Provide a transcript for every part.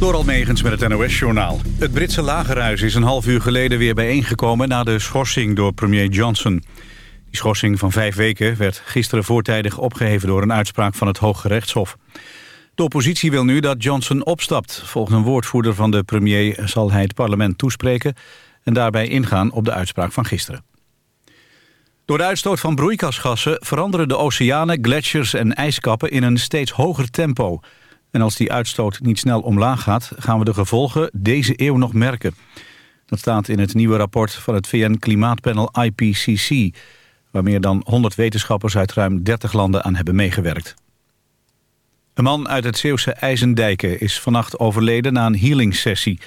Door Almegens met het NOS-journaal. Het Britse lagerhuis is een half uur geleden weer bijeengekomen... na de schorsing door premier Johnson. Die schorsing van vijf weken werd gisteren voortijdig opgeheven... door een uitspraak van het Hoge Rechtshof. De oppositie wil nu dat Johnson opstapt. Volgens een woordvoerder van de premier zal hij het parlement toespreken... en daarbij ingaan op de uitspraak van gisteren. Door de uitstoot van broeikasgassen veranderen de oceanen, gletsjers en ijskappen in een steeds hoger tempo. En als die uitstoot niet snel omlaag gaat, gaan we de gevolgen deze eeuw nog merken. Dat staat in het nieuwe rapport van het VN-klimaatpanel IPCC... waar meer dan 100 wetenschappers uit ruim 30 landen aan hebben meegewerkt. Een man uit het Zeeuwse IJzendijken is vannacht overleden na een healingsessie.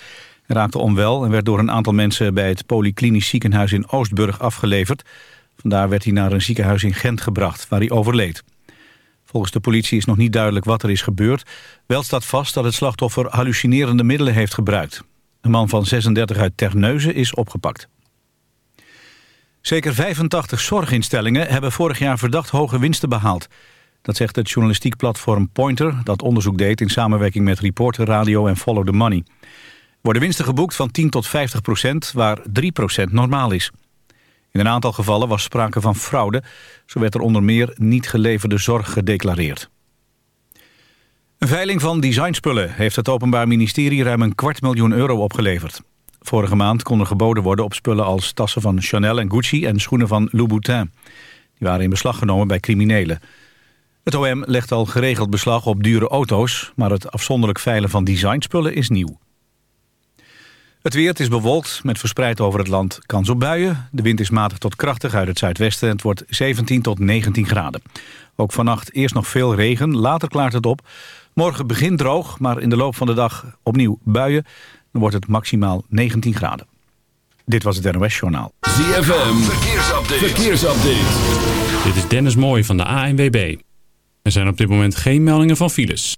Hij raakte onwel en werd door een aantal mensen bij het polyklinisch ziekenhuis in Oostburg afgeleverd. Vandaar werd hij naar een ziekenhuis in Gent gebracht, waar hij overleed. Volgens de politie is nog niet duidelijk wat er is gebeurd. Wel staat vast dat het slachtoffer hallucinerende middelen heeft gebruikt. Een man van 36 uit Terneuzen is opgepakt. Zeker 85 zorginstellingen hebben vorig jaar verdacht hoge winsten behaald. Dat zegt het journalistiek platform Pointer... dat onderzoek deed in samenwerking met Reporter Radio en Follow the Money. Worden winsten geboekt van 10 tot 50 procent, waar 3 procent normaal is. In een aantal gevallen was sprake van fraude. Zo werd er onder meer niet geleverde zorg gedeclareerd. Een veiling van designspullen heeft het Openbaar Ministerie ruim een kwart miljoen euro opgeleverd. Vorige maand kon er geboden worden op spullen als tassen van Chanel en Gucci en schoenen van Louboutin. Die waren in beslag genomen bij criminelen. Het OM legt al geregeld beslag op dure auto's, maar het afzonderlijk veilen van designspullen is nieuw. Het weer is bewolkt met verspreid over het land kans op buien. De wind is matig tot krachtig uit het zuidwesten en het wordt 17 tot 19 graden. Ook vannacht eerst nog veel regen, later klaart het op. Morgen begint droog, maar in de loop van de dag opnieuw buien. Dan wordt het maximaal 19 graden. Dit was het NOS Journaal. ZFM, verkeersupdate. verkeersupdate. Dit is Dennis Mooij van de ANWB. Er zijn op dit moment geen meldingen van files.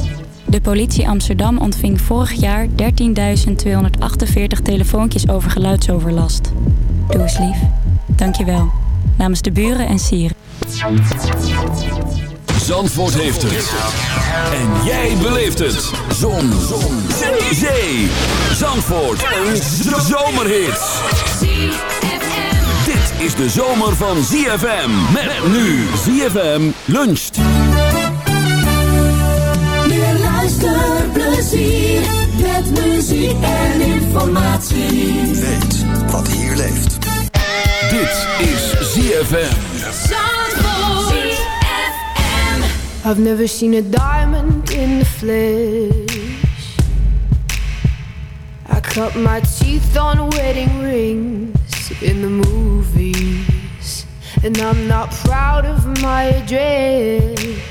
De politie Amsterdam ontving vorig jaar 13.248 telefoontjes over geluidsoverlast. Doe eens lief. Dankjewel. Namens de buren en sieren. Zandvoort heeft het. En jij beleeft het. Zon. Zon. Zee. Zee. Zandvoort. Een zomerhit. Dit is de zomer van ZFM. Met nu ZFM luncht. Luisterplezier met muziek en informatie. Weet wat hier leeft. Dit is ZFM. Zandvoort. I've never seen a diamond in the flesh. I cut my teeth on wedding rings in the movies. And I'm not proud of my address.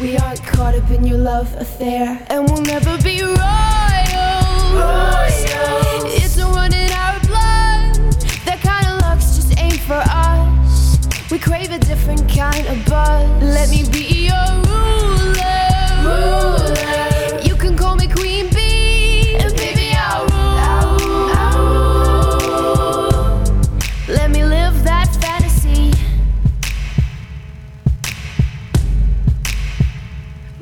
We aren't caught up in your love affair, and we'll never be royals. It's a run in our blood. That kind of luck's just ain't for us. We crave a different kind of buzz. Let me be your ruler. You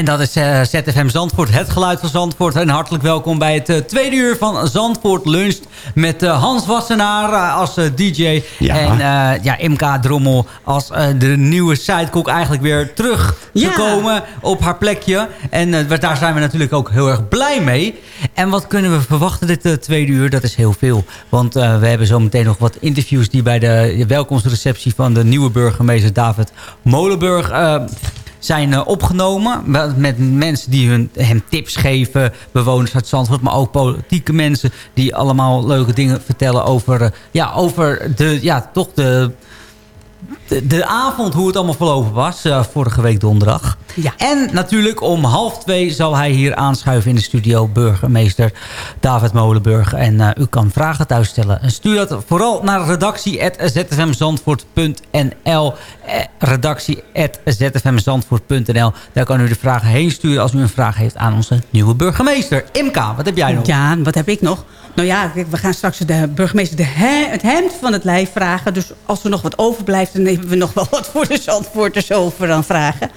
En dat is eh, ZFM Zandvoort, het geluid van Zandvoort. En hartelijk welkom bij het eh, tweede uur van Zandvoort Lunch. Met eh, Hans Wassenaar als DJ. Ja. En ja, MK Drommel als de nieuwe sidecook eigenlijk weer terug Ja. gekomen op haar plekje. En daar zijn we natuurlijk ook heel erg blij mee. En wat kunnen we verwachten dit tweede uur? Dat is heel veel. Want we hebben zo meteen nog wat interviews... die bij de welkomstreceptie van de nieuwe burgemeester David Molenburg... zijn eh, opgenomen. Met mensen die hun, hem tips geven. Bewoners uit Zandvoort. Maar ook politieke mensen. Die allemaal leuke dingen vertellen over, eh, ja, over de, ja, toch de, de, de avond. Hoe het allemaal verlopen was. eh, vorige week donderdag. En natuurlijk om half twee zal hij hier aanschuiven in de studio. Burgemeester David Molenburg. En eh, u kan vragen thuis stellen. En stuur dat vooral naar redactie.zfmzandvoort.nl eh, redactie.zfmzandvoort.nl Daar kan u de vragen heen sturen als u een vraag heeft aan onze nieuwe burgemeester. Imka, wat heb jij nog? Ja, wat heb ik nog? Nou ja, we gaan straks de burgemeester de he- het hemd van het lijf vragen. Dus als er nog wat overblijft, dan hebben we nog wel wat voor de Zandvoorters over dan vragen.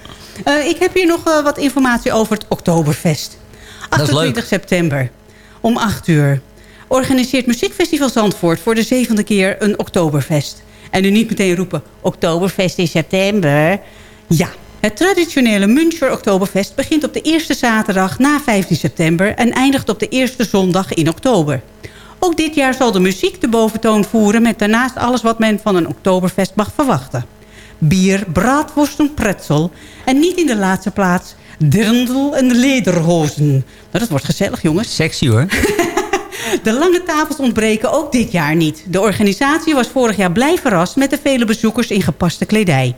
Eh, ik heb hier nog eh, wat informatie over het Oktoberfest. Dat is 28 leuk. september om 8 uur organiseert Muziekfestival Zandvoort voor de zevende keer een Oktoberfest. En nu niet meteen roepen, Oktoberfest in september. Ja, het traditionele Müncher Oktoberfest begint op de eerste zaterdag na 15 september... en eindigt op de eerste zondag in oktober. Ook dit jaar zal de muziek de boventoon voeren... met daarnaast alles wat men van een Oktoberfest mag verwachten. Bier, braadworst en pretzel. En niet in de laatste plaats dirndl en lederhozen. Nou, dat wordt gezellig, jongens. Sexy hoor. De lange tafels ontbreken ook dit jaar niet. De organisatie was vorig jaar blij verrast met de vele bezoekers in gepaste kledij.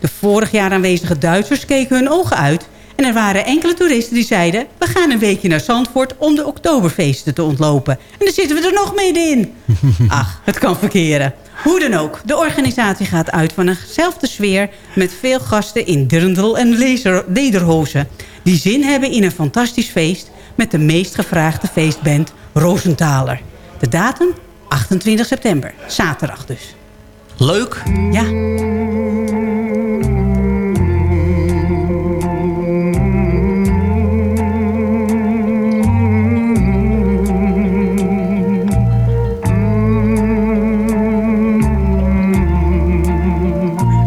De vorig jaar aanwezige Duitsers keken hun ogen uit... en er waren enkele toeristen die zeiden... we gaan een weekje naar Zandvoort om de oktoberfeesten te ontlopen. En dan zitten we er nog middenin. Ach, het kan verkeren. Hoe dan ook, de organisatie gaat uit van eenzelfde sfeer... met veel gasten in dirndl en lederhozen... die zin hebben in een fantastisch feest met de meest gevraagde feestband Rosenthaler. De datum 28 september, zaterdag dus. Leuk. Ja.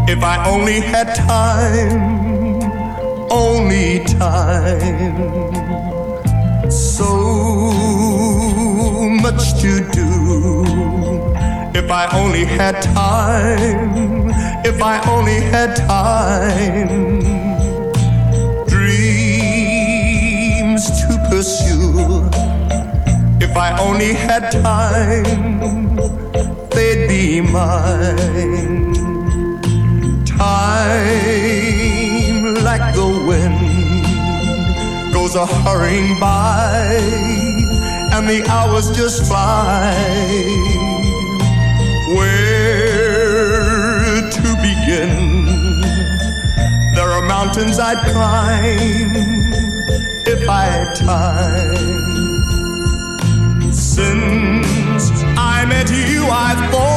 If I only had time, only time. So much to do. If I only had time, if I only had time. Dreams to pursue. If I only had time, they'd be mine. Time, like the wind, goes a hurrying by, and the hours just fly. Where to begin? There are mountains I'd climb if I had time. Since I met you, I've thought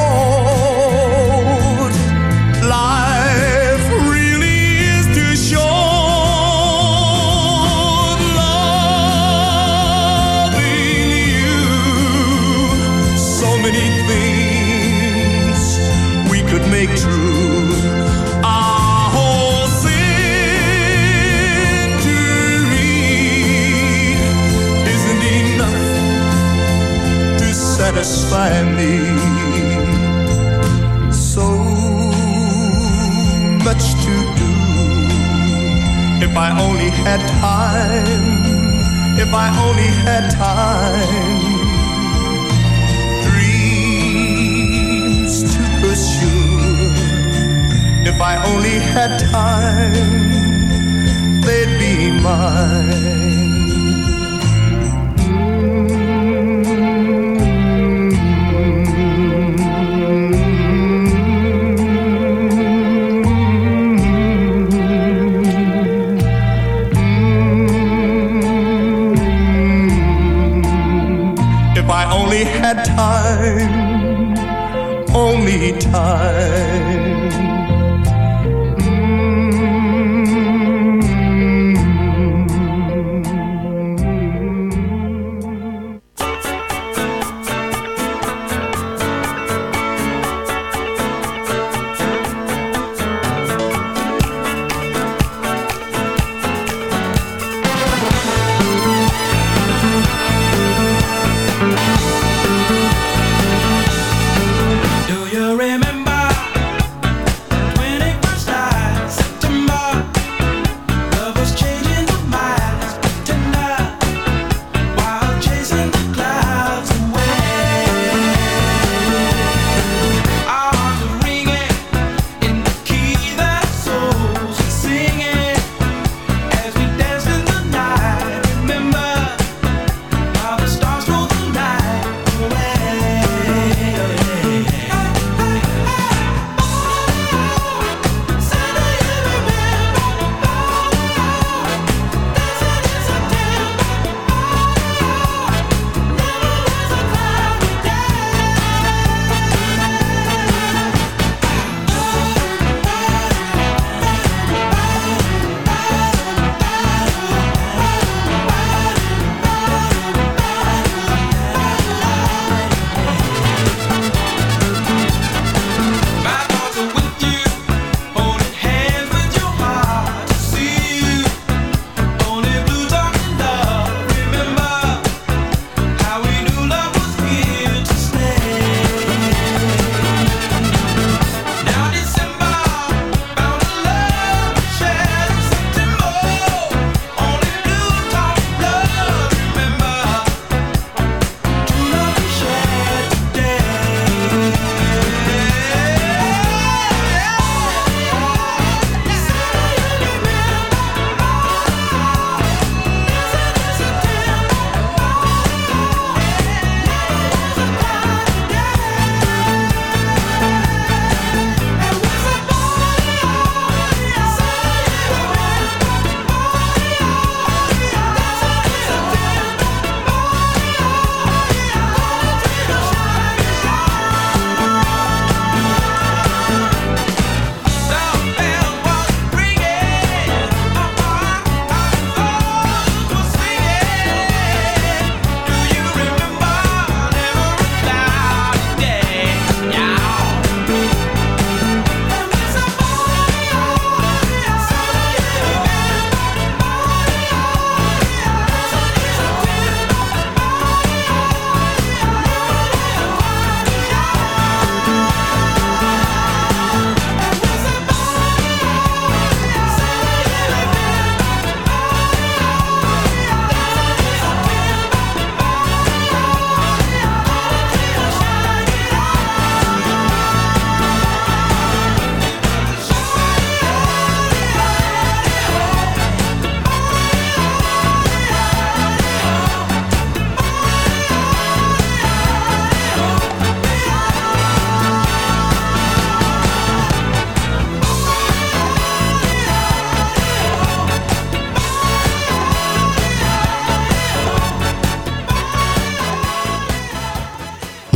had time, if I only had time. Dreams to pursue. If I only had time, they'd be mine. Time, only time.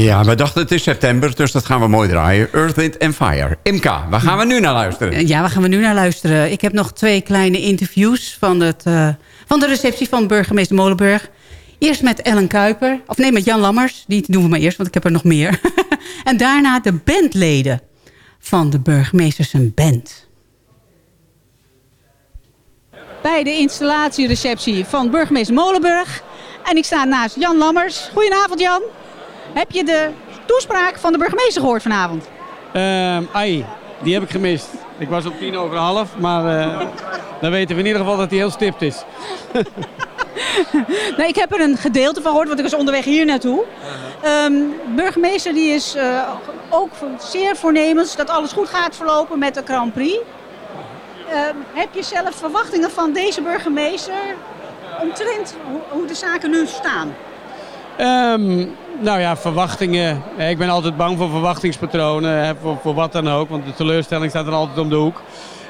Ja, we dachten het is september, dus dat gaan we mooi draaien. Earth, Wind and Fire. Imka, waar gaan we nu naar luisteren? Ja, waar gaan we nu naar luisteren? Ik heb nog twee kleine interviews van, het, eh, van de receptie van burgemeester Molenburg. Eerst met Ellen Kuiper, of nee, met Jan Lammers. Die doen we maar eerst, want ik heb er nog meer. en daarna de bandleden van de burgemeester zijn band. Bij de installatiereceptie van burgemeester Molenburg. En ik sta naast Jan Lammers. Goedenavond Jan. Heb je de toespraak van de burgemeester gehoord vanavond? Ehm ai, die heb ik gemist. Ik was op tien over half, maar eh, dan weten we in ieder geval dat hij heel stipt is. Nee, ik heb er een gedeelte van gehoord, want ik was onderweg hier naartoe. Ehm, burgemeester die is eh, ook zeer voornemens dat alles goed gaat verlopen met de Grand Prix. Ehm, heb je zelf verwachtingen van deze burgemeester omtrent hoe de zaken nu staan? Ehm, nou ja, verwachtingen. Eh, Ik ben altijd bang voor verwachtingspatronen, voor, voor wat dan ook. Want de teleurstelling staat er altijd om de hoek.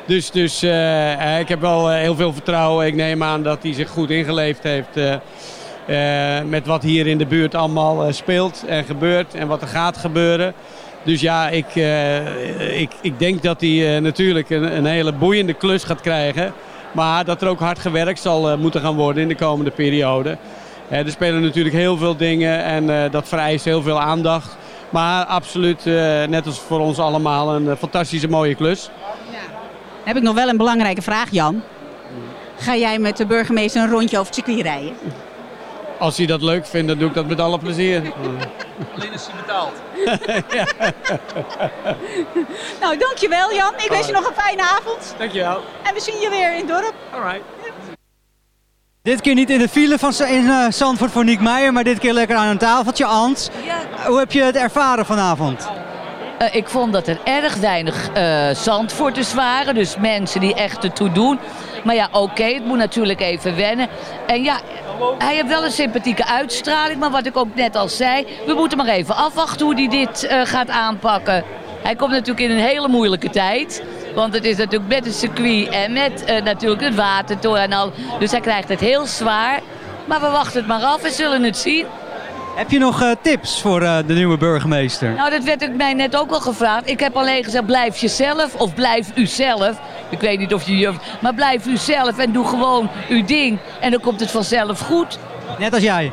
Dus, dus eh, eh, ik heb wel heel veel vertrouwen. Ik neem aan dat hij zich goed ingeleefd heeft met wat hier in de buurt allemaal speelt en gebeurt en wat er gaat gebeuren. Dus ja, ik, ik, ik denk dat hij natuurlijk een, een hele boeiende klus gaat krijgen. Maar dat er ook hard gewerkt zal moeten gaan worden in de komende periode. Eh, er spelen natuurlijk heel veel dingen en eh, dat vereist heel veel aandacht. Maar absoluut, eh, net als voor ons allemaal, een fantastische mooie klus. Heb ik nog wel een belangrijke vraag, Jan. Ga jij met de burgemeester een rondje over het circuit rijden? Als hij dat leuk vindt, dan doe ik dat met alle plezier. Alleen als hij betaalt. Nou, dankjewel Jan. Ik wens je nog een fijne avond. Dankjewel. En we zien je weer in het dorp. Alright. Dit keer niet in de file van in, eh, Zandvoort voor Niek Meijer, maar dit keer lekker aan een tafeltje. Ans, hoe heb je het ervaren vanavond? Eh, ik vond dat er erg weinig eh Zandvoorters waren. Dus mensen die echt ertoe doen. Maar ja, oké, het moet natuurlijk even wennen. En ja, hij heeft wel een sympathieke uitstraling. Maar wat ik ook net al zei, we moeten maar even afwachten hoe hij dit eh, gaat aanpakken. Hij komt natuurlijk in een hele moeilijke tijd. Want het is natuurlijk met het circuit en met eh, natuurlijk het watertoren en al. Dus hij krijgt het heel zwaar. Maar we wachten het maar af en zullen het zien. Heb je nog eh, tips voor eh, de nieuwe burgemeester? Nou, dat werd mij net ook al gevraagd. Ik heb alleen gezegd, blijf jezelf of blijf u zelf. Ik weet niet of je je... Maar blijf u zelf en doe gewoon uw ding. En dan komt het vanzelf goed. Net als jij.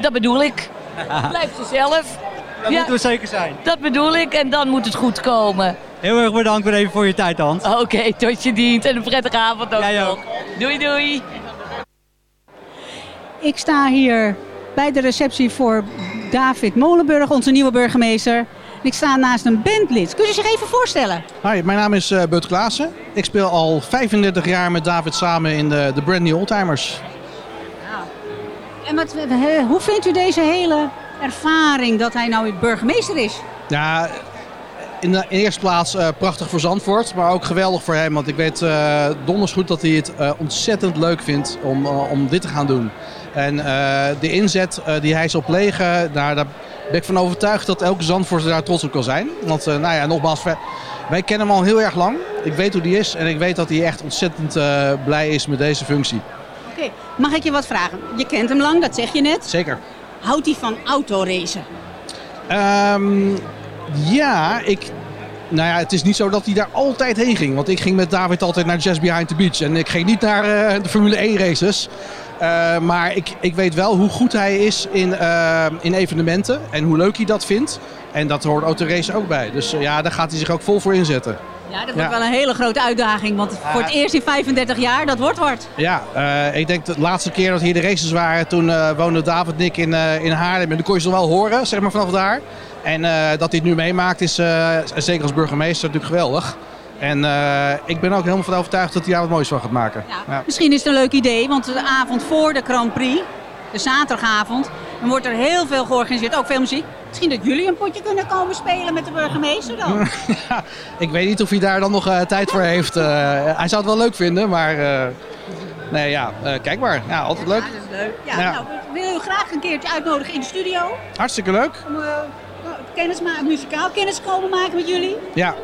Dat bedoel ik. Blijf jezelf. Dat moeten we zeker zijn. Dat bedoel ik en dan moet het goed komen. Heel erg bedankt weer even voor je tijd, Hans. Oké, tot je dient en een prettige avond ook nog. Doei doei. Ik sta hier bij de receptie voor David Molenburg, onze nieuwe burgemeester. En ik sta naast een bandlid. Kun je zich even voorstellen? Hi, mijn naam is eh Beut Klaassen. Ik speel al 35 jaar met David samen in de, de Brand New Oldtimers. En wat, he- hoe vindt u deze hele ervaring dat hij nou burgemeester is? Ja, in de eerste plaats eh, prachtig voor Zandvoort, maar ook geweldig voor hem. Want ik weet eh, donders goed dat hij het eh, ontzettend leuk vindt om, om dit te gaan doen. En de inzet die hij zal plegen, nou, daar ben ik van overtuigd dat elke Zandvoorter daar trots op kan zijn. Want nou ja, nogmaals, wij- kennen hem al heel erg lang. Ik weet hoe die is en ik weet dat hij echt ontzettend blij is met deze functie. Oké, mag ik je wat vragen? Je kent hem lang, dat zeg je net. Zeker. Houdt hij van autoracen? Ehm, ja, ik. Nou ja, het is niet zo dat hij daar altijd heen ging. Want ik ging met David altijd naar Jazz Behind the Beach. En ik ging niet naar eh, de Formule 1 races. Eh, maar ik, ik weet wel hoe goed hij is in, eh, in evenementen. En hoe leuk hij dat vindt. En dat hoort autoracen ook bij. Dus ja, daar gaat hij zich ook vol voor inzetten. Ja, dat wordt wel een hele grote uitdaging. Want voor het eerst in 35 jaar, dat wordt hard. Ja, eh, ik denk de laatste keer dat hier de races waren, toen eh woonde David en ik in, eh, in Haarlem. En dan kon je ze wel horen, zeg maar vanaf daar. En eh, dat hij het nu meemaakt is, eh, zeker als burgemeester, natuurlijk geweldig. En eh, ik ben ook helemaal van overtuigd dat hij daar wat moois van gaat maken. Ja. Misschien is het een leuk idee, want de avond voor de Grand Prix, de zaterdagavond, dan wordt er heel veel georganiseerd, ook veel muziek. Misschien dat jullie een potje kunnen komen spelen met de burgemeester dan. Ik weet niet of hij daar dan nog tijd voor heeft. Hij zou het wel leuk vinden, maar nee, ja, kijk maar. Ja, altijd leuk. Ja, dat is leuk. Ja. Nou, we willen u graag een keertje uitnodigen in de studio. Hartstikke leuk. Om kennis ma- muzikaal kennis komen maken met jullie. Ja,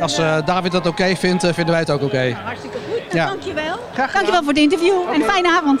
als eh, David dat oké vindt, eh, vinden wij het ook oké. Hartstikke goed. Nou, Ja. Dankjewel. Dankjewel voor het interview en een fijne avond.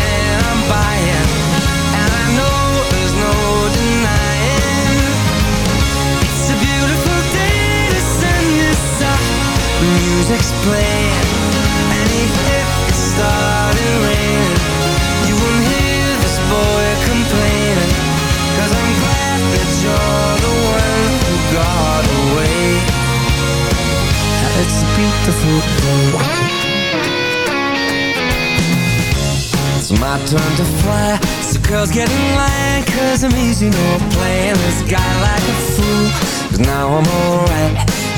playing, and even if it started raining, you won't hear this boy I'm glad that you're the one who got away. It's a beautiful day. It's my turn to fly. So girls get in Cause I'm easy, no playing this guy like a fool. Cause now I'm alright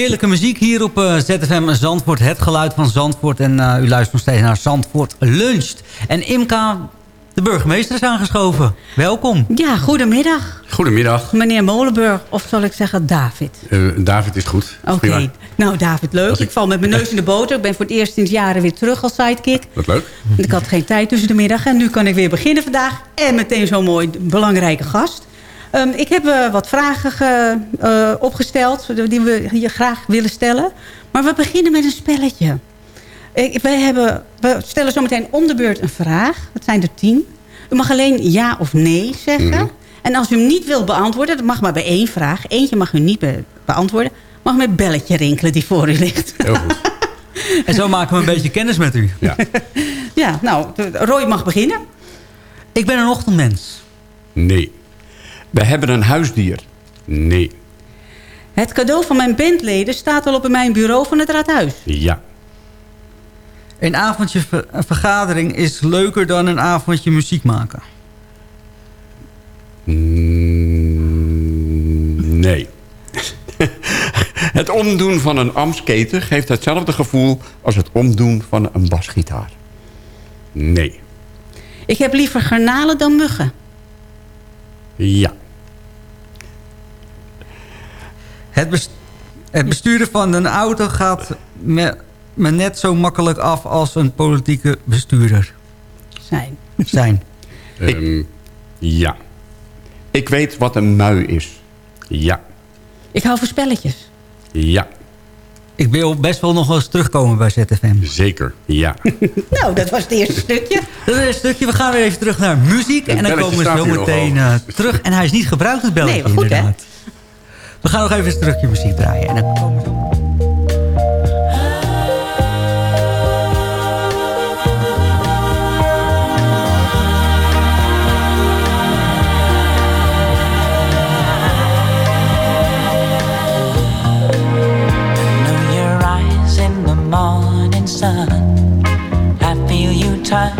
Heerlijke muziek hier op eh, ZFM Zandvoort. Het geluid van Zandvoort. En eh, u luistert nog steeds naar Zandvoort Luncht. En Imka, de burgemeester, is aangeschoven. Welkom. Ja, goedemiddag. Goedemiddag. Meneer Molenburg, of zal ik zeggen David? Eh, David is goed. Oké. Nou, David, leuk. Ik val met mijn neus in de boter. Ik ben voor het eerst sinds jaren weer terug als sidekick. Wat leuk. Ik had geen tijd tussen de middag. En nu kan ik weer beginnen vandaag. En meteen zo'n mooi belangrijke gast. Ehm, ik heb eh, wat vragen ge- eh, opgesteld die we hier graag willen stellen. Maar we beginnen met een spelletje. Ik, wij hebben, we stellen zometeen om de beurt een vraag. Dat zijn er tien. U mag alleen ja of nee zeggen. Mhm. En als u hem niet wilt beantwoorden, dat mag maar bij één vraag. Eentje mag u niet be- beantwoorden. Mag met belletje rinkelen die voor u ligt. Heel goed. En zo maken we een beetje kennis met u. Ja. Ja, nou, Roy mag beginnen. Ik ben een ochtendmens. Nee. We hebben een huisdier. Nee. Het cadeau van mijn bandleden staat al op mijn bureau van het raadhuis. Ja. Een avondje ver- vergadering is leuker dan een avondje muziek maken. Mm, nee. het omdoen van een amsketen geeft hetzelfde gevoel als het omdoen van een basgitaar. Nee. Ik heb liever garnalen dan muggen. Ja. Het, best- het besturen van een auto gaat me, me net zo makkelijk af als een politieke bestuurder. Zijn. Zijn. Ehm, ja. Ik weet wat een mui is. Ja. Ik hou van spelletjes. Ja. Ik wil best wel nog eens terugkomen bij ZFM. Zeker. Ja. Nou, dat was het eerste stukje. Dat is een stukje. We gaan weer even terug naar muziek. Het en dan komen we zo meteen eh, terug. En hij is niet gebruikt, het belletje Nee, maar goed, hè? We gaan nog even een stukje muziek draaien. En dan komen we... know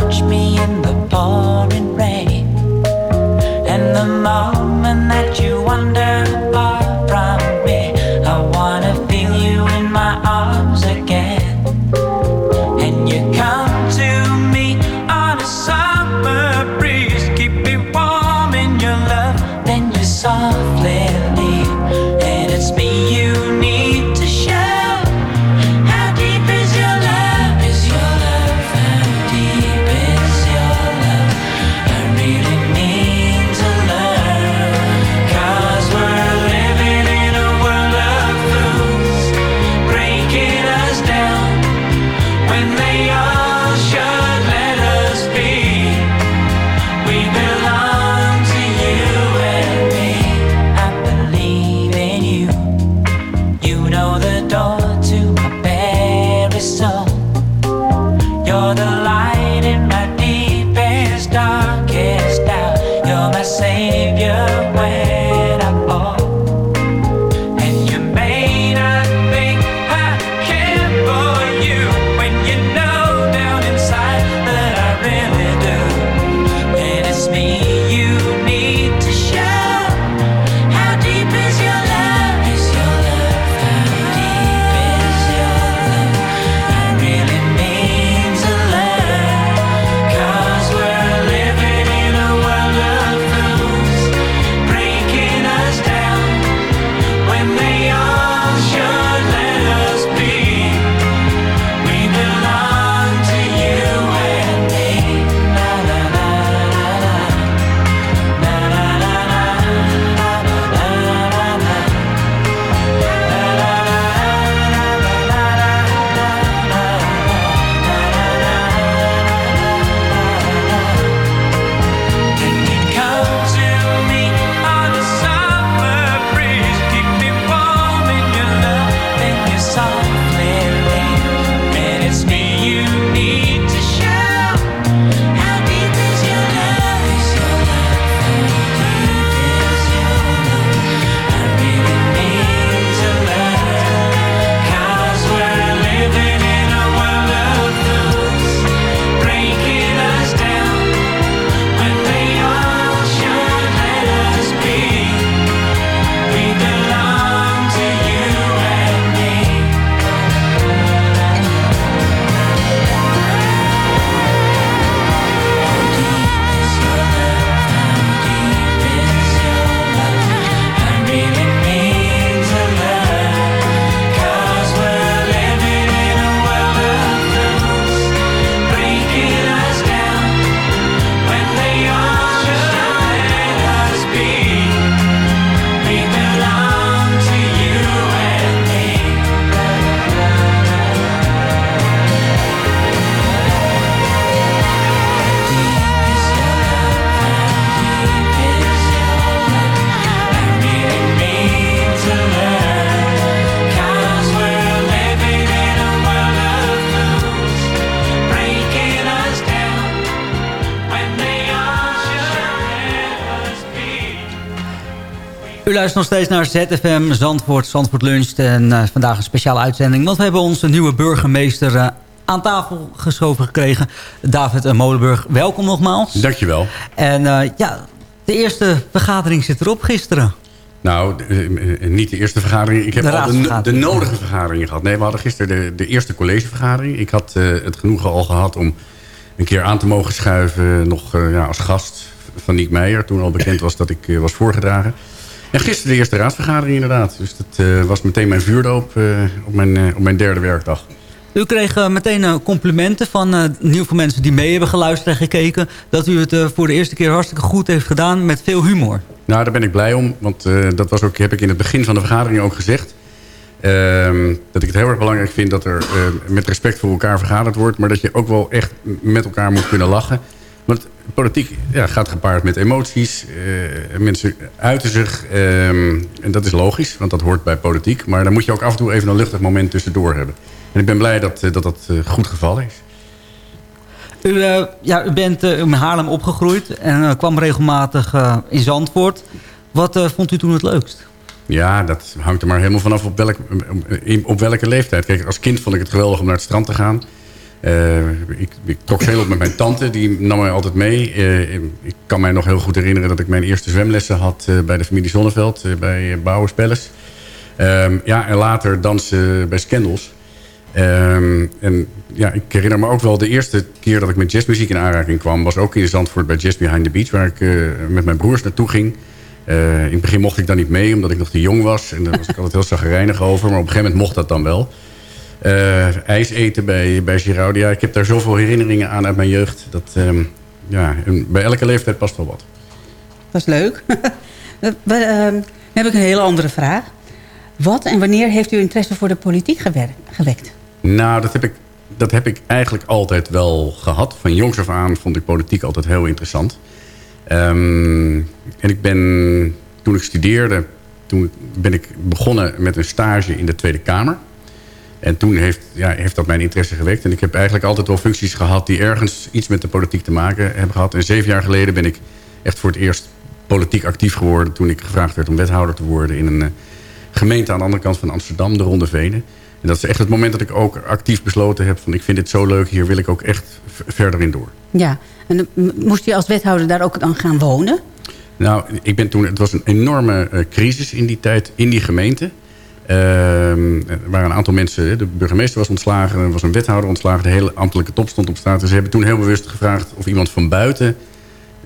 U luistert nog steeds naar ZFM Zandvoort, Zandvoort Lunch. En eh, vandaag een speciale uitzending. Want we hebben onze nieuwe burgemeester eh, aan tafel geschoven gekregen. David uh, Molenburg, welkom nogmaals. Dankjewel. En eh, ja, de eerste vergadering zit erop gisteren. Nou, eh, eh, niet de eerste vergadering. Ik heb De al de, nodige vergaderingen gehad. Nee, we hadden gisteren de, de eerste collegevergadering. Ik had eh, het genoegen al gehad om een keer aan te mogen schuiven... nog eh, ja, als gast van Niek Meijer. Toen al bekend was dat ik eh, was voorgedragen. En gisteren de eerste raadsvergadering inderdaad. Dus dat eh, was meteen mijn vuurdoop eh, op, mijn, eh, op mijn derde werkdag. U kreeg meteen complimenten van nieuw veel mensen die mee hebben geluisterd en gekeken. Dat u het voor de eerste keer hartstikke goed heeft gedaan met veel humor. Nou, daar ben ik blij om. Want dat was ook, heb ik in het begin van de vergadering ook gezegd. Ehm, dat ik het heel erg belangrijk vind dat er met respect voor elkaar vergaderd wordt. Maar dat je ook wel echt met elkaar moet kunnen lachen. Want politiek ja, gaat gepaard met emoties. eh, mensen uiten zich. ehm, en dat is logisch, want dat hoort bij politiek. Maar dan moet je ook af en toe even een luchtig moment tussendoor hebben. En ik ben blij dat eh, dat, dat eh, goed gevallen is. U, ja, u bent in Haarlem opgegroeid en kwam regelmatig in Zandvoort. Wat vond u toen het leukst? Ja, dat hangt er maar helemaal vanaf op, welk, op welke leeftijd. Kijk, als kind vond ik het geweldig om naar het strand te gaan. Eh, ik, ik trok veel op met mijn tante, die nam mij altijd mee. Eh, ik kan mij nog heel goed herinneren dat ik mijn eerste zwemlessen had... eh, bij de familie Zonneveld, bij Bouwers Palace. Ehm, ja, en later dansen bij Scandals. Ehm, en ja, ik herinner me ook wel de eerste keer dat ik met jazzmuziek in aanraking kwam... was ook in Zandvoort bij Jazz Behind the Beach... waar ik met mijn broers naartoe ging. In het begin mocht ik dan niet mee, omdat ik nog te jong was. En daar was ik altijd heel zagrijnig over. Maar op een gegeven moment mocht dat dan wel. Eh, ijs eten bij, bij Giraudia. Ik heb daar zoveel herinneringen aan uit mijn jeugd. Dat, ehm, ja, bij elke leeftijd past wel wat. Dat is leuk. Eh, ehm, dan heb ik een hele andere vraag. Wat en wanneer heeft u interesse voor de politiek gewekt? Nou, dat heb, ik, dat heb ik eigenlijk altijd wel gehad. Van jongs af aan vond ik politiek altijd heel interessant. Ehm, en ik ben, toen ik studeerde, toen ben ik begonnen met een stage in de Tweede Kamer. En toen heeft, ja, heeft dat mijn interesse gewekt. En ik heb eigenlijk altijd wel functies gehad die ergens iets met de politiek te maken hebben gehad. En zeven jaar geleden ben ik echt voor het eerst politiek actief geworden... toen ik gevraagd werd om wethouder te worden in een eh, gemeente aan de andere kant van Amsterdam, de Ronde Venen. En dat is echt het moment dat ik ook actief besloten heb van ik vind dit zo leuk, hier wil ik ook echt verder in door. Ja, en moest u als wethouder daar ook dan gaan wonen? Nou, ik ben toen, het was een enorme eh, crisis in die tijd in die gemeente. Ehm, er waren een aantal mensen, de burgemeester was ontslagen, er was een wethouder ontslagen, de hele ambtelijke top stond op straat. Dus ze hebben toen heel bewust gevraagd of iemand van buiten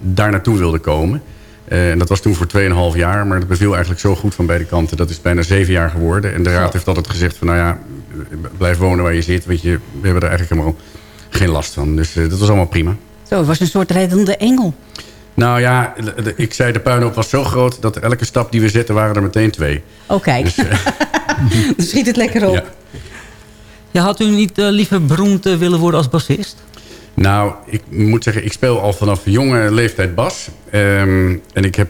daar naartoe wilde komen. Eh, en dat was toen voor 2,5 jaar, maar dat beviel eigenlijk zo goed van beide kanten. Dat is bijna zeven jaar geworden. En de raad heeft altijd gezegd van, nou ja, blijf wonen waar je zit. Want je, we hebben er eigenlijk helemaal geen last van. Dus eh, dat was allemaal prima. Zo, het was een soort reddende engel. Nou ja, ik zei de puinhoop was zo groot... dat elke stap die we zetten waren er meteen twee. Oh, kijk. Dus, dan schiet het lekker op. Ja. Ja, had u niet eh, liever beroemd eh, willen worden als bassist? Nou, ik moet zeggen, ik speel al vanaf jonge leeftijd bas. Ehm, en ik heb,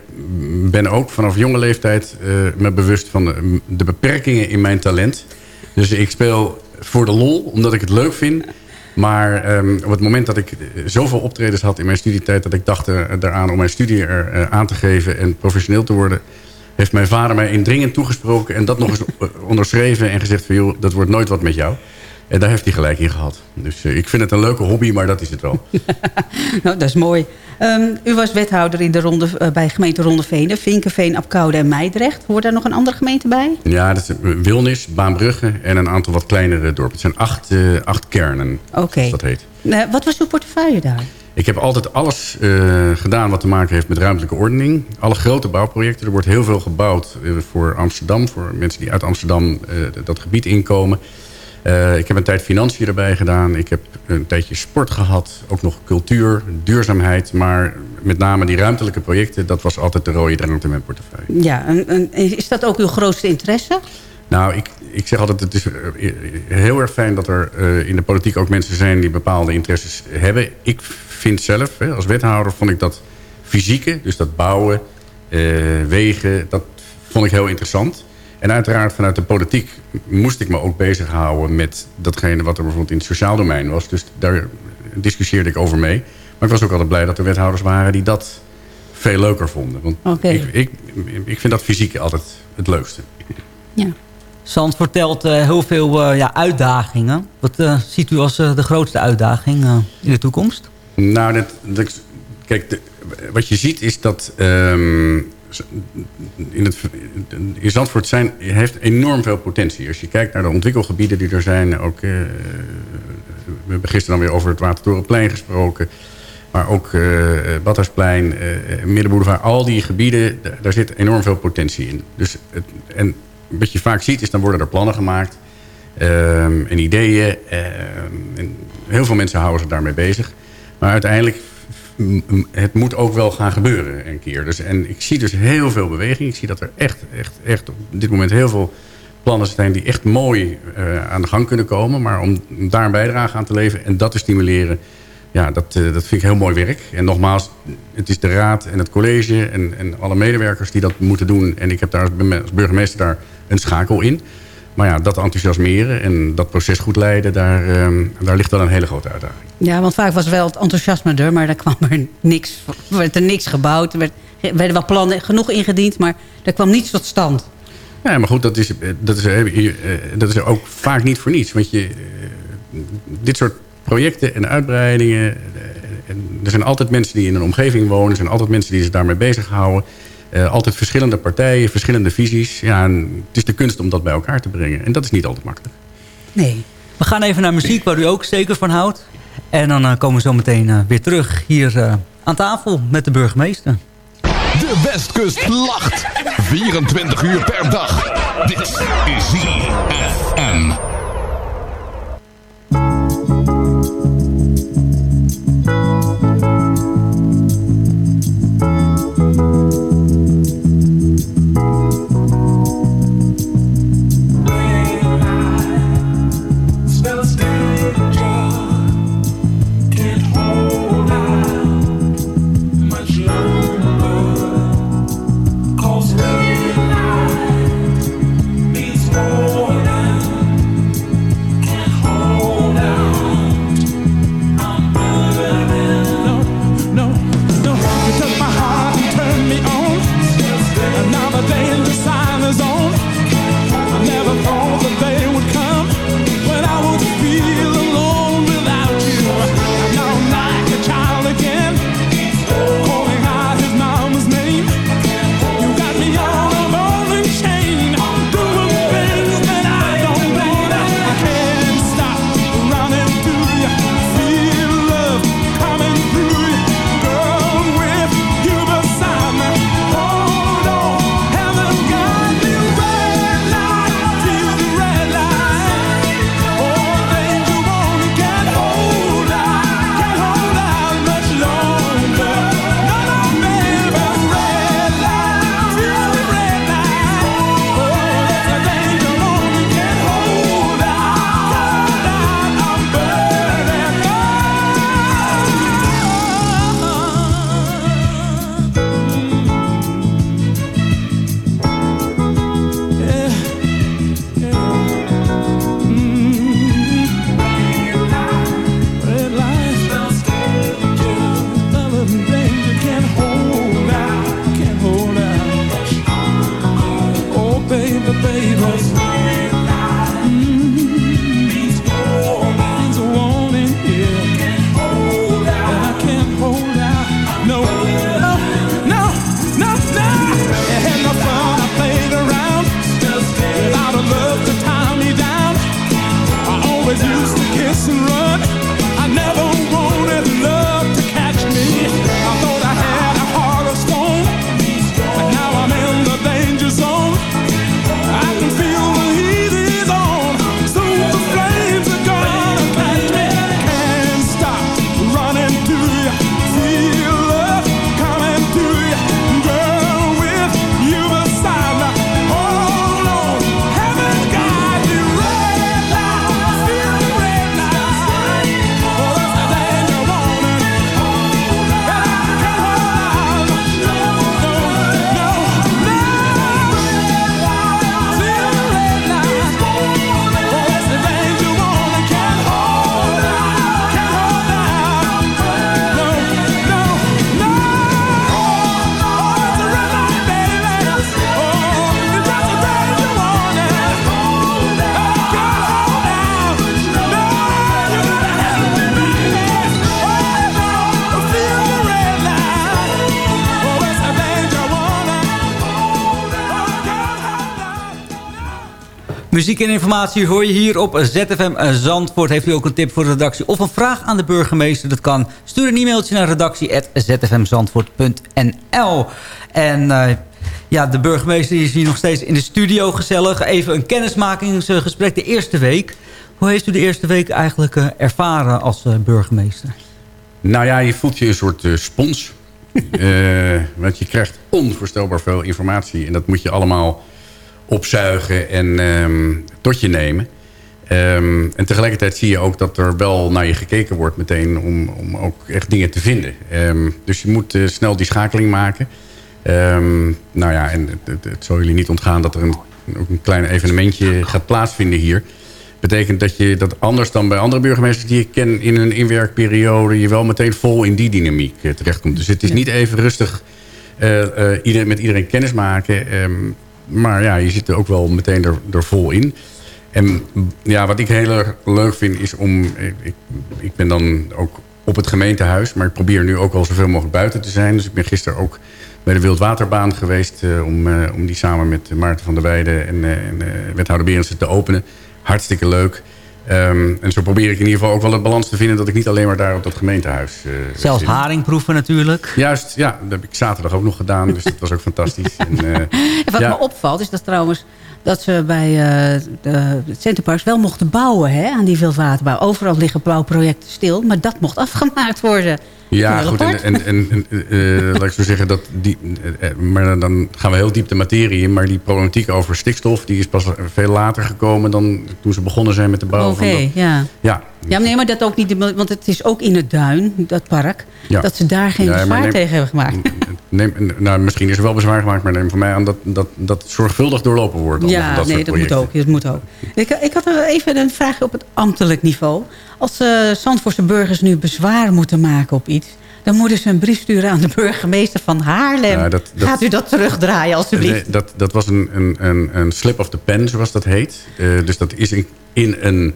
ben ook vanaf jonge leeftijd eh, me bewust van de, de beperkingen in mijn talent. Dus ik speel voor de lol, omdat ik het leuk vind. Maar ehm, op het moment dat ik eh, zoveel optredens had in mijn studietijd... dat ik dacht eh, daaraan om mijn studie er eh, aan te geven en professioneel te worden... heeft mijn vader mij indringend toegesproken... en dat nog eens onderschreven en gezegd van... joh, dat wordt nooit wat met jou. En daar heeft hij gelijk in gehad. Dus eh, ik vind het een leuke hobby, maar dat is het wel. Nou, dat is mooi. Ehm, u was wethouder in de ronde, eh, bij gemeente Rondevenen, Vinkenveen, Apkoude en Meidrecht. Hoort daar nog een andere gemeente bij? Ja, dat is eh, Wilnis, Baanbrugge en een aantal wat kleinere dorpen. Het zijn acht, eh, acht kernen, Oké. dat heet. Wat was uw portefeuille daar? Ik heb altijd alles gedaan wat te maken heeft met ruimtelijke ordening. Alle grote bouwprojecten. Er wordt heel veel gebouwd voor Amsterdam. Voor mensen die uit Amsterdam dat gebied inkomen. Eh, ik heb een tijd financiën erbij gedaan. Ik heb een tijdje sport gehad. Ook nog cultuur, duurzaamheid. Maar met name die ruimtelijke projecten... dat was altijd de rode draad in mijn portefeuille. Ja, en, en is dat ook uw grootste interesse? Nou, ik, ik zeg altijd, het is eh, heel erg fijn dat er eh, in de politiek ook mensen zijn die bepaalde interesses hebben. Ik vind zelf, hè, als wethouder, vond ik dat fysieke, dus dat bouwen, wegen, dat vond ik heel interessant. En uiteraard vanuit de politiek moest ik me ook bezighouden met datgene wat er bijvoorbeeld in het sociaal domein was. Dus daar discussieerde ik over mee. Maar ik was ook altijd blij dat er wethouders waren die dat veel leuker vonden. Want ik, ik, ik vind dat fysiek altijd het leukste. Zandvoort telt eh, heel veel eh, ja, uitdagingen. Wat eh, ziet u als de grootste uitdaging in de toekomst? Nou, dat, dat- kijk, de- wat je ziet is dat ehm, in, het, in Zandvoort zijn, heeft enorm veel potentie. Als je kijkt naar de ontwikkelgebieden die er zijn, ook, eh, we hebben gisteren dan weer over het Watertorenplein gesproken, maar ook eh Badhuisplein, eh Middenboulevard, al die gebieden, da- daar zit enorm veel potentie in. Dus het, en wat je vaak ziet is, dan worden er plannen gemaakt ehm, en ideeën. ehm, en heel veel mensen houden zich daarmee bezig. Maar uiteindelijk, het moet ook wel gaan gebeuren een keer. Dus, en ik zie dus heel veel beweging. Ik zie dat er echt, echt, echt op dit moment heel veel plannen zijn die echt mooi eh, aan de gang kunnen komen. Maar om daar een bijdrage aan te leveren en dat te stimuleren... Ja, dat, eh, dat vind ik heel mooi werk. En nogmaals, het is de raad en het college en, en alle medewerkers die dat moeten doen. En ik heb daar als burgemeester daar een schakel in. Maar ja, dat enthousiasmeren en dat proces goed leiden, daar, ehm, daar ligt wel een hele grote uitdaging. Ja, want vaak was wel het enthousiasme er, maar daar kwam er niks, werd er niks gebouwd. Er werd, er werden wel plannen genoeg ingediend, maar er kwam niets tot stand. Ja, maar goed, dat is, eh, dat is, eh, eh, dat is ook vaak niet voor niets. Want je, dit soort projecten en uitbreidingen... en er zijn altijd mensen die in een omgeving wonen. Er zijn altijd mensen die zich daarmee bezighouden. Eh altijd verschillende partijen, verschillende visies. Ja, en het is de kunst om dat bij elkaar te brengen. En dat is niet altijd makkelijk. Nee. We gaan even naar muziek waar u ook zeker van houdt. En dan eh, komen we zo meteen eh, weer terug hier eh, aan tafel met de burgemeester. De Westkust lacht. 24 uur per dag. Dit is ZFM. thing the sign is on. I never thought that they Muziek en informatie hoor je hier op ZFM Zandvoort. Heeft u ook een tip voor de redactie of een vraag aan de burgemeester? Dat kan. Stuur een e-mailtje naar redactie.zfmzandvoort.nl En uh, ja, de burgemeester is hier nog steeds in de studio gezellig. Even een kennismakingsgesprek de eerste week. Hoe heeft u de eerste week eigenlijk uh, ervaren als uh, burgemeester? Nou ja, je voelt je een soort spons. want je krijgt onvoorstelbaar veel informatie. En dat moet je allemaal opzuigen en um, tot je nemen. Um, en tegelijkertijd zie je ook dat er wel naar je gekeken wordt meteen om, om ook echt dingen te vinden. Um, dus je moet uh, snel die schakeling maken. nou ja, en het, het, het, zal jullie niet ontgaan dat er een, ook een klein evenementje gaat plaatsvinden hier. Betekent dat je dat anders dan bij andere burgemeesters die ik ken in een inwerkperiode... je wel meteen vol in die dynamiek uh, terechtkomt. Dus het is niet even rustig uh, iedereen, met iedereen kennis maken maar ja, je zit er ook wel meteen er, vol in. En ja, wat ik heel erg leuk vind is om... Ik, ik ben dan ook op het gemeentehuis... maar ik probeer nu ook wel zoveel mogelijk buiten te zijn. Dus ik ben gisteren ook bij de Wildwaterbaan geweest... Uh, om, uh, om die samen met Maarten van der Weijden en, uh, en wethouder Berendsen te openen. Hartstikke leuk. Um, en zo probeer ik in ieder geval ook wel een balans te vinden... dat ik niet alleen maar daar op dat gemeentehuis uh, Zelfs zit. haringproeven natuurlijk. Juist, ja. Dat heb ik zaterdag ook nog gedaan. Dus dat was ook fantastisch. En, uh, en wat ja. me opvalt is dat trouwens... dat ze bij uh, de, het Centerparks wel mochten bouwen hè, aan die wildwaterbouw. Overal liggen bouwprojecten stil, maar dat mocht afgemaakt worden. Ja, goed. En, en, en, uh, laat ik zo zeggen, dat die, uh, maar dan gaan we heel diep de materie in. Maar die problematiek over stikstof, die is pas veel later gekomen dan toen ze begonnen zijn met de bouw. Oké, okay, ja. ja. Ja, nee, maar dat ook niet, want het is ook in het duin, dat park, ja. dat ze daar geen ja, bezwaar neem, tegen hebben gemaakt. Neem, nou, misschien is er wel bezwaar gemaakt, maar neem van mij aan dat dat, dat zorgvuldig doorlopen wordt. Ja, dat nee, dat moet ook. Dat moet ook. Ik, ik had even een vraag op het ambtelijk niveau. Als uh, Zandvoortse burgers nu bezwaar moeten maken op iets dan moeten ze een brief sturen aan de burgemeester van Haarlem. Ja, dat, dat, Gaat u dat terugdraaien alstublieft? Nee, dat, dat was een, een, een, een slip of the pen, zoals dat heet. Uh, dus dat is in, in een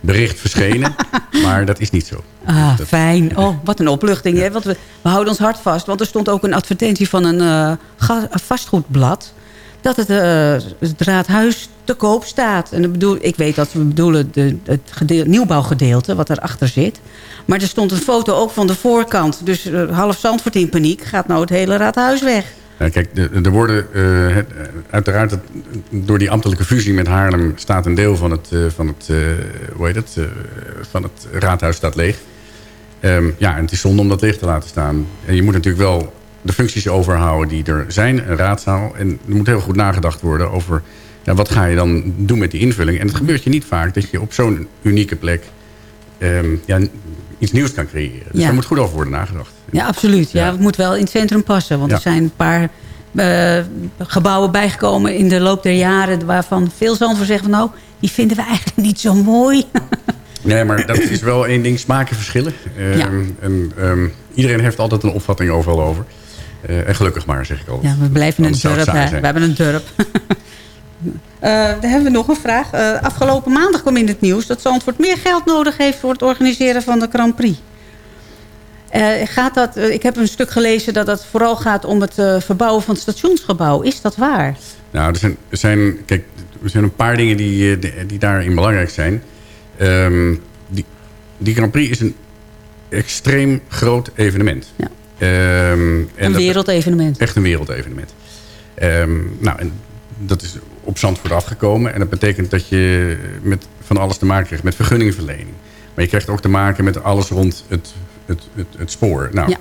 bericht verschenen, maar dat is niet zo. Ah, dat, fijn. Oh, wat een opluchting. Ja. Hè? Want we, we, houden ons hart vast. Want er stond ook een advertentie van een uh, vastgoedblad... dat het, uh, het raadhuis te koop staat. En bedoel, ik weet dat we bedoelen de, het gedeel, nieuwbouwgedeelte... wat erachter zit. Maar er stond een foto ook van de voorkant. Dus uh, half Zandvoort in paniek. Gaat nou het hele raadhuis weg. Kijk, er worden het, uiteraard door die ambtelijke fusie met Haarlem staat een deel van het, van het, hoe heet het, van het raadhuis staat leeg. Um, ja, en het is zonde om dat leeg te laten staan. En je moet natuurlijk wel de functies overhouden die er zijn, een raadzaal. En er moet heel goed nagedacht worden over ja, wat ga je dan doen met die invulling. En het gebeurt je niet vaak dat je op zo'n unieke plek um, ja, iets nieuws kan creëren. Dus ja. daar moet goed over worden nagedacht. Ja, absoluut. Ja, het moet wel in het centrum passen. Want er zijn een paar uh, gebouwen bijgekomen in de loop der jaren... waarvan veel zandvoort zeggen van... nou, die vinden we eigenlijk niet zo mooi. nee, maar dat is wel één ding. Smaken verschillen. Ja. En um, iedereen heeft altijd een opvatting overal over. Uh, en gelukkig maar, zeg ik al. Ja, we blijven een dorp. We hebben een dorp. Uh, dan hebben we nog een vraag. Uh, afgelopen maandag kwam in het nieuws dat Zandvoort meer geld nodig heeft... voor het organiseren van de Grand Prix. Uh, gaat dat, ik heb een stuk gelezen dat het vooral gaat om het verbouwen van het stationsgebouw. Is dat waar? Nou, er zijn, er zijn, kijk, er zijn een paar dingen die, die, die daarin belangrijk zijn. Um, die, die Grand Prix is een extreem groot evenement. Ja. Um, en een wereldevenement. Echt een wereldevenement. Um, nou, en dat is op Zandvoort afgekomen. En dat betekent dat je met van alles te maken krijgt met vergunningverlening. Maar je krijgt ook te maken met alles rond het, het, het, het spoor. Nou,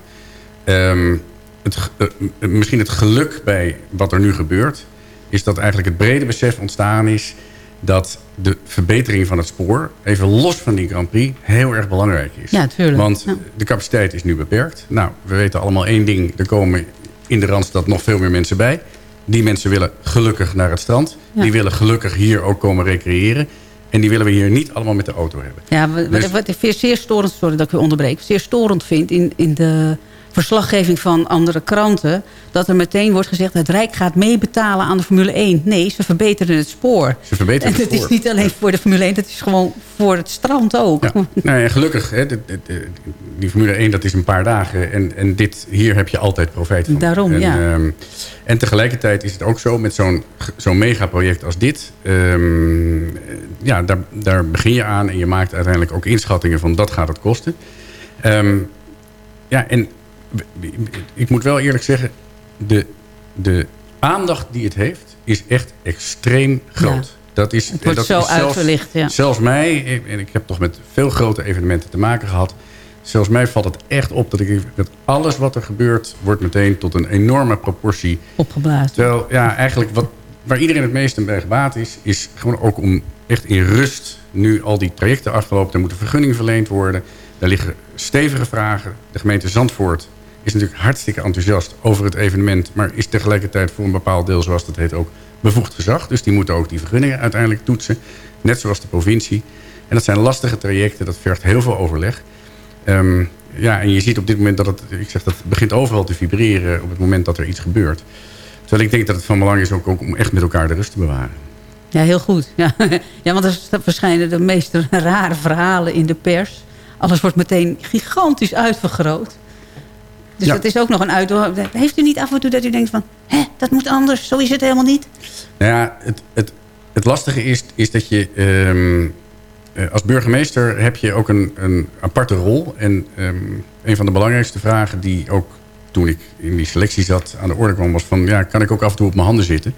ja. um, het, uh, misschien het geluk bij wat er nu gebeurt... is dat eigenlijk het brede besef ontstaan is... dat de verbetering van het spoor, even los van die Grand Prix... heel erg belangrijk is. Ja, tuurlijk. Want ja. de capaciteit is nu beperkt. Nou, we weten allemaal één ding. Er komen in de Randstad nog veel meer mensen bij... Die mensen willen gelukkig naar het strand. Ja. Die willen gelukkig hier ook komen recreëren. En die willen we hier niet allemaal met de auto hebben. Ja, wat, dus, wat ik zeer storend, sorry dat ik u onderbreek... zeer storend vind in, in de verslaggeving van andere kranten... dat er meteen wordt gezegd... het Rijk gaat meebetalen aan de Formule 1. Nee, ze verbeteren het spoor. Ze verbeteren en het het is spoor. niet alleen voor de Formule 1... dat is gewoon voor het strand ook. Nou, en gelukkig, hè, de- de- de- die Formule 1 dat is een paar dagen. En, en dit, hier heb je altijd profijt van. Daarom, en, ja. ehm, en tegelijkertijd is het ook zo met zo'n zo'n megaproject als dit. ehm, eh, ja, daar, daar begin je aan en je maakt uiteindelijk ook inschattingen van dat gaat het kosten. Ehm, ja, en ik moet wel eerlijk zeggen, de, de aandacht die het heeft is echt extreem groot. Ja. Dat is, Het wordt dat zo is zelfs- ja. Zelfs mij, en ik heb toch met veel grote evenementen te maken gehad. Zelfs mij valt het echt op dat, ik, dat alles wat er gebeurt... wordt meteen tot een enorme proportie Opgeblazen. Terwijl, ja, eigenlijk wat, waar iedereen het meest bij gebaat is... is gewoon ook om echt in rust nu al die trajecten afgelopen... er moeten vergunningen verleend worden. Daar liggen stevige vragen. De gemeente Zandvoort is natuurlijk hartstikke enthousiast over het evenement... maar is tegelijkertijd voor een bepaald deel, zoals dat heet, ook bevoegd gezag. Dus die moeten ook die vergunningen uiteindelijk toetsen. Net zoals de provincie. En dat zijn lastige trajecten, dat vergt heel veel overleg. Ehm, ja, en je ziet op dit moment dat het, ik zeg dat begint overal te vibreren op het moment dat er iets gebeurt. Terwijl ik denk dat het van belang is ook, om echt met elkaar de rust te bewaren. Ja, heel goed. Ja, ja want er verschijnen de meest rare verhalen in de pers. Alles wordt meteen gigantisch uitvergroot. Dus Ja. dat is ook nog een uitdaging. Heeft u niet af en toe dat u denkt van... hè, dat moet anders, zo is het helemaal niet? Nou ja, het, het, het lastige is, is dat je ehm, eh, als burgemeester heb je ook een, een aparte rol. En ehm, een van de belangrijkste vragen die ook toen ik in die selectie zat aan de orde kwam... was van, ja, kan ik ook af en toe op mijn handen zitten?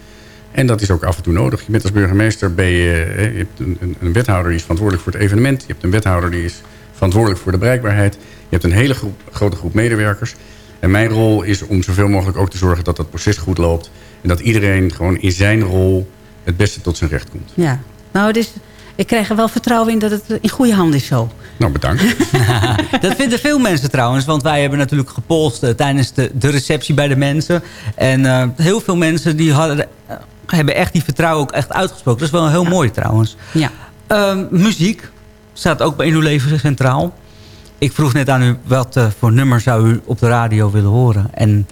En dat is ook af en toe nodig. Je bent als burgemeester, ben je, hè, je hebt een, een, een wethouder die is verantwoordelijk voor het evenement. Je hebt een wethouder die is verantwoordelijk voor de bereikbaarheid. Je hebt een hele groep, grote groep medewerkers. En mijn rol is om zoveel mogelijk ook te zorgen dat dat proces goed loopt. En dat iedereen gewoon in zijn rol het beste tot zijn recht komt. Ja, nou, dus, ik krijg er wel vertrouwen in dat het in goede handen is zo. Nou, bedankt. Dat vinden veel mensen trouwens. Want wij hebben natuurlijk gepolst eh, tijdens de, de receptie bij de mensen. En eh, heel veel mensen die hadden, eh, hebben echt die vertrouwen ook echt uitgesproken. Dat is wel heel mooi trouwens. Ja. Ehm, muziek staat ook bij in uw leven centraal. Ik vroeg net aan u wat eh, voor nummer zou u op de radio willen horen. En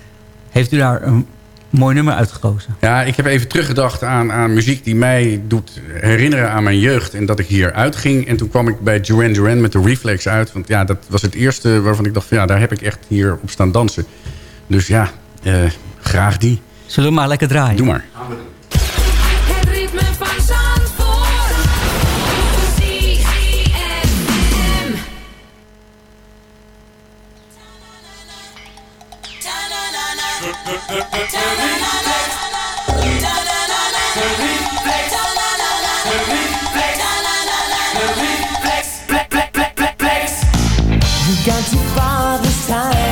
heeft u daar een mooi nummer uitgekozen? Ja, ik heb even teruggedacht aan, aan muziek die mij doet herinneren aan mijn jeugd. En dat ik hier uitging. En toen kwam ik bij Duran Duran met de Reflex uit. Want ja, dat was het eerste waarvan ik dacht van ja, daar heb ik echt hier op staan dansen. Dus ja, eh, graag die. Zullen we maar lekker draaien? Doe maar. We've gone too far this time.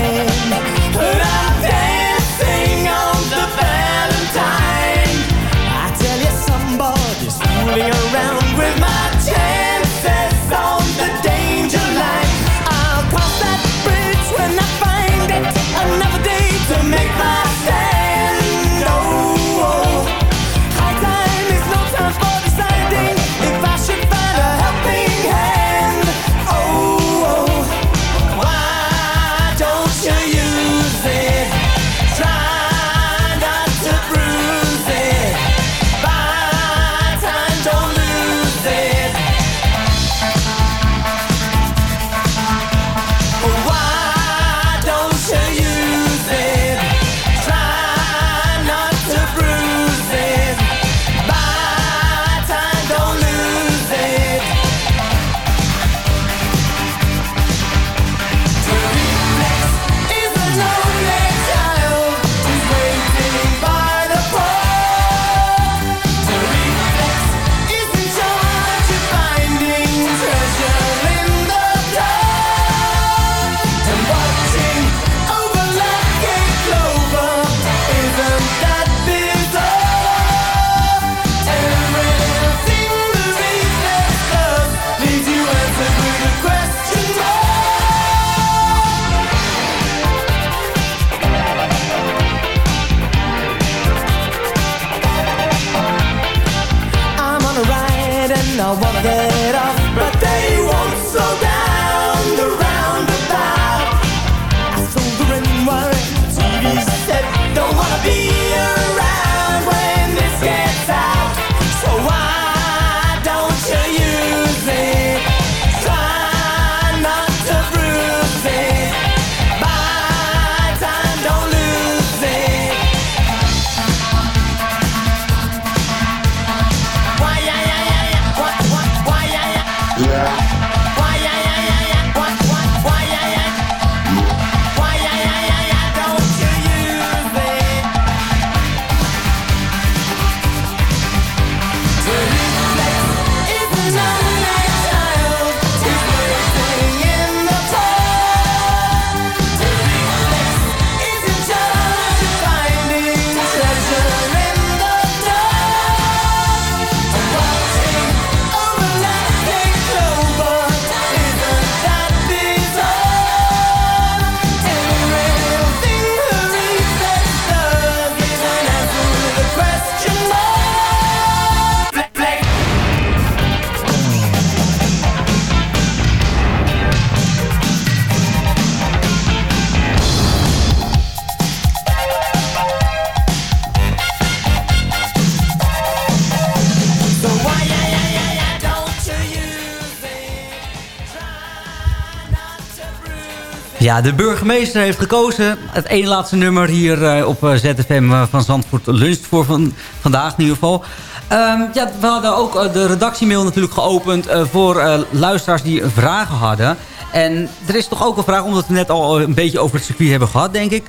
Ja, de burgemeester heeft gekozen. Het ene laatste nummer hier eh, op eh, ZFM eh, van Zandvoort luncht voor van, vandaag in ieder geval. Ehm, ja, we hadden ook de redactiemail natuurlijk geopend voor luisteraars die vragen hadden. En er is toch ook een vraag, omdat we net al een beetje over het circuit hebben gehad, denk ik.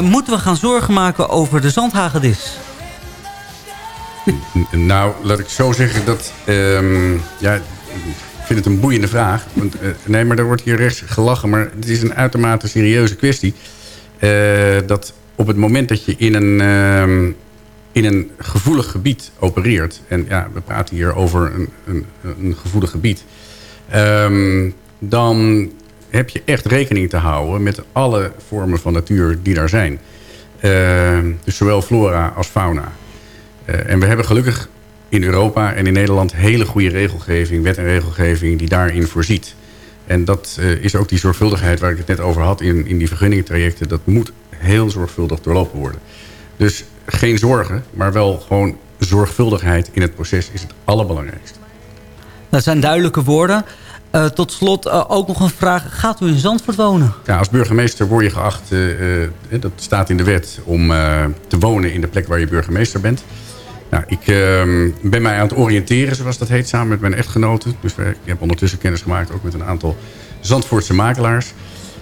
Moeten we gaan zorgen maken over de zandhagedis? Nou, laat ik zo zeggen dat... ehm, ja, vind het een boeiende vraag. Want, eh, nee, maar er wordt hier rechts gelachen. Maar het is een uitermate serieuze kwestie. Eh, dat op het moment dat je in een, ehm, in een gevoelig gebied opereert... en ja, we praten hier over een, een, een gevoelig gebied... ehm, dan heb je echt rekening te houden met alle vormen van natuur die daar zijn. Ehm, dus zowel flora als fauna. Eh, en we hebben gelukkig in Europa en in Nederland hele goede regelgeving, wet en regelgeving die daarin voorziet. En dat eh, is ook die zorgvuldigheid waar ik het net over had in, in die vergunningentrajecten. Dat moet heel zorgvuldig doorlopen worden. Dus geen zorgen, maar wel gewoon zorgvuldigheid in het proces is het allerbelangrijkste. Dat zijn duidelijke woorden. Eh, tot slot eh, ook nog een vraag. Gaat u in Zandvoort wonen? Ja, als burgemeester word je geacht, dat staat in de wet, om te wonen in de plek waar je burgemeester bent. Nou, ik ehm, ben mij aan het oriënteren, zoals dat heet, samen met mijn echtgenoten. Dus we- ik heb ondertussen kennis gemaakt ook met een aantal Zandvoortse makelaars.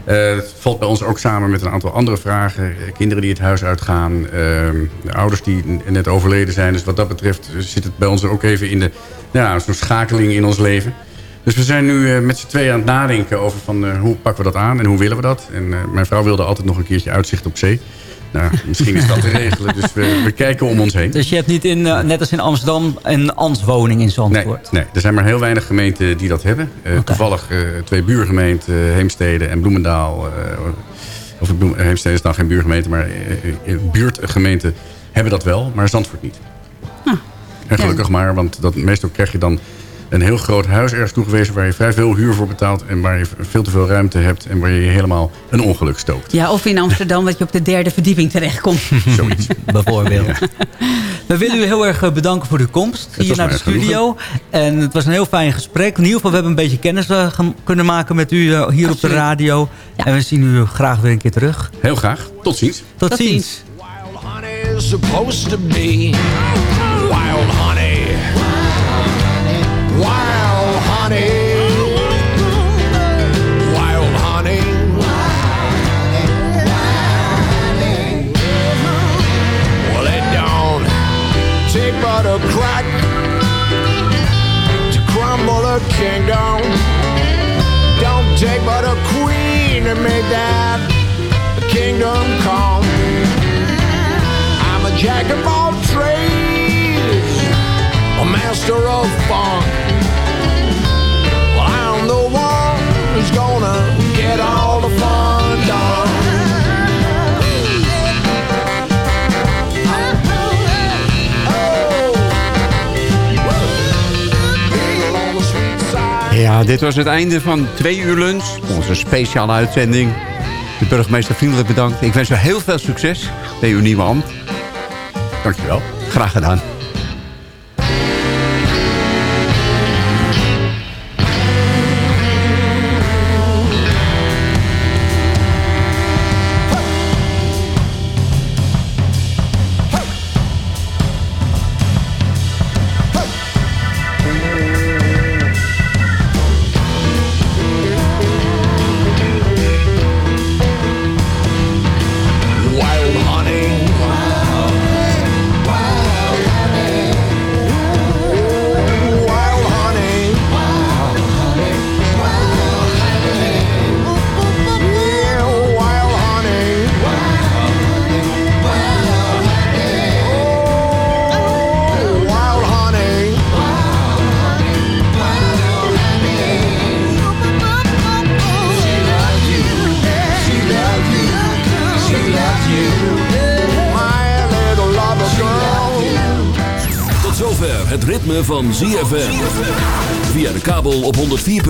Eh, het valt bij ons ook samen met een aantal andere vragen. Eh, kinderen die het huis uitgaan. ehm, de ouders die net overleden zijn. Dus wat dat betreft eh, zit het bij ons ook even in de... Ja, zo'n schakeling in ons leven. Dus we zijn nu met z'n tweeën aan het nadenken over van, hoe pakken we dat aan en hoe willen we dat. En mijn vrouw wilde altijd nog een keertje uitzicht op zee. Nou, misschien is dat te regelen. Dus we, we kijken om ons heen. Dus je hebt niet in, eh, net als in Amsterdam een ambtswoning in Nee, Zandvoort? nee, er zijn maar heel weinig gemeenten die dat hebben. Eh, Toevallig eh, twee buurgemeenten, Heemstede en Bloemendaal. of Heemstede is dan geen buurgemeente, maar buurtgemeenten hebben dat wel, maar Zandvoort niet. En gelukkig maar, want dat, meestal krijg je dan een heel groot huis ergens toegewezen... waar je vrij veel huur voor betaalt en waar je veel te veel ruimte hebt... en waar je helemaal een ongeluk stookt. Ja, of in Amsterdam dat je op de derde verdieping terechtkomt. Zoiets. Bijvoorbeeld. We willen u heel erg eh, bedanken voor uw komst hier naar de genoegen. studio. En het was een heel fijn gesprek. In ieder geval, we hebben een beetje kennis eh, kunnen maken met u eh, hier op de radio. En we zien u graag weer een keer terug. Heel graag. Tot ziens. Tot, ziens. is supposed to be wild honey. Wild honey. Wild honey. Well, it don't take but a crack to crumble a kingdom. Don't take but a queen to make that kingdom come. I'm a jack of all of. Well, I'm one who's gonna get all the fun done. Ja, dit was het einde van twee uur lunch. Onze speciale uitzending. De burgemeester vriendelijk bedankt. Ik wens u heel veel succes bij uw nieuwe ambt. Dankjewel. Graag gedaan.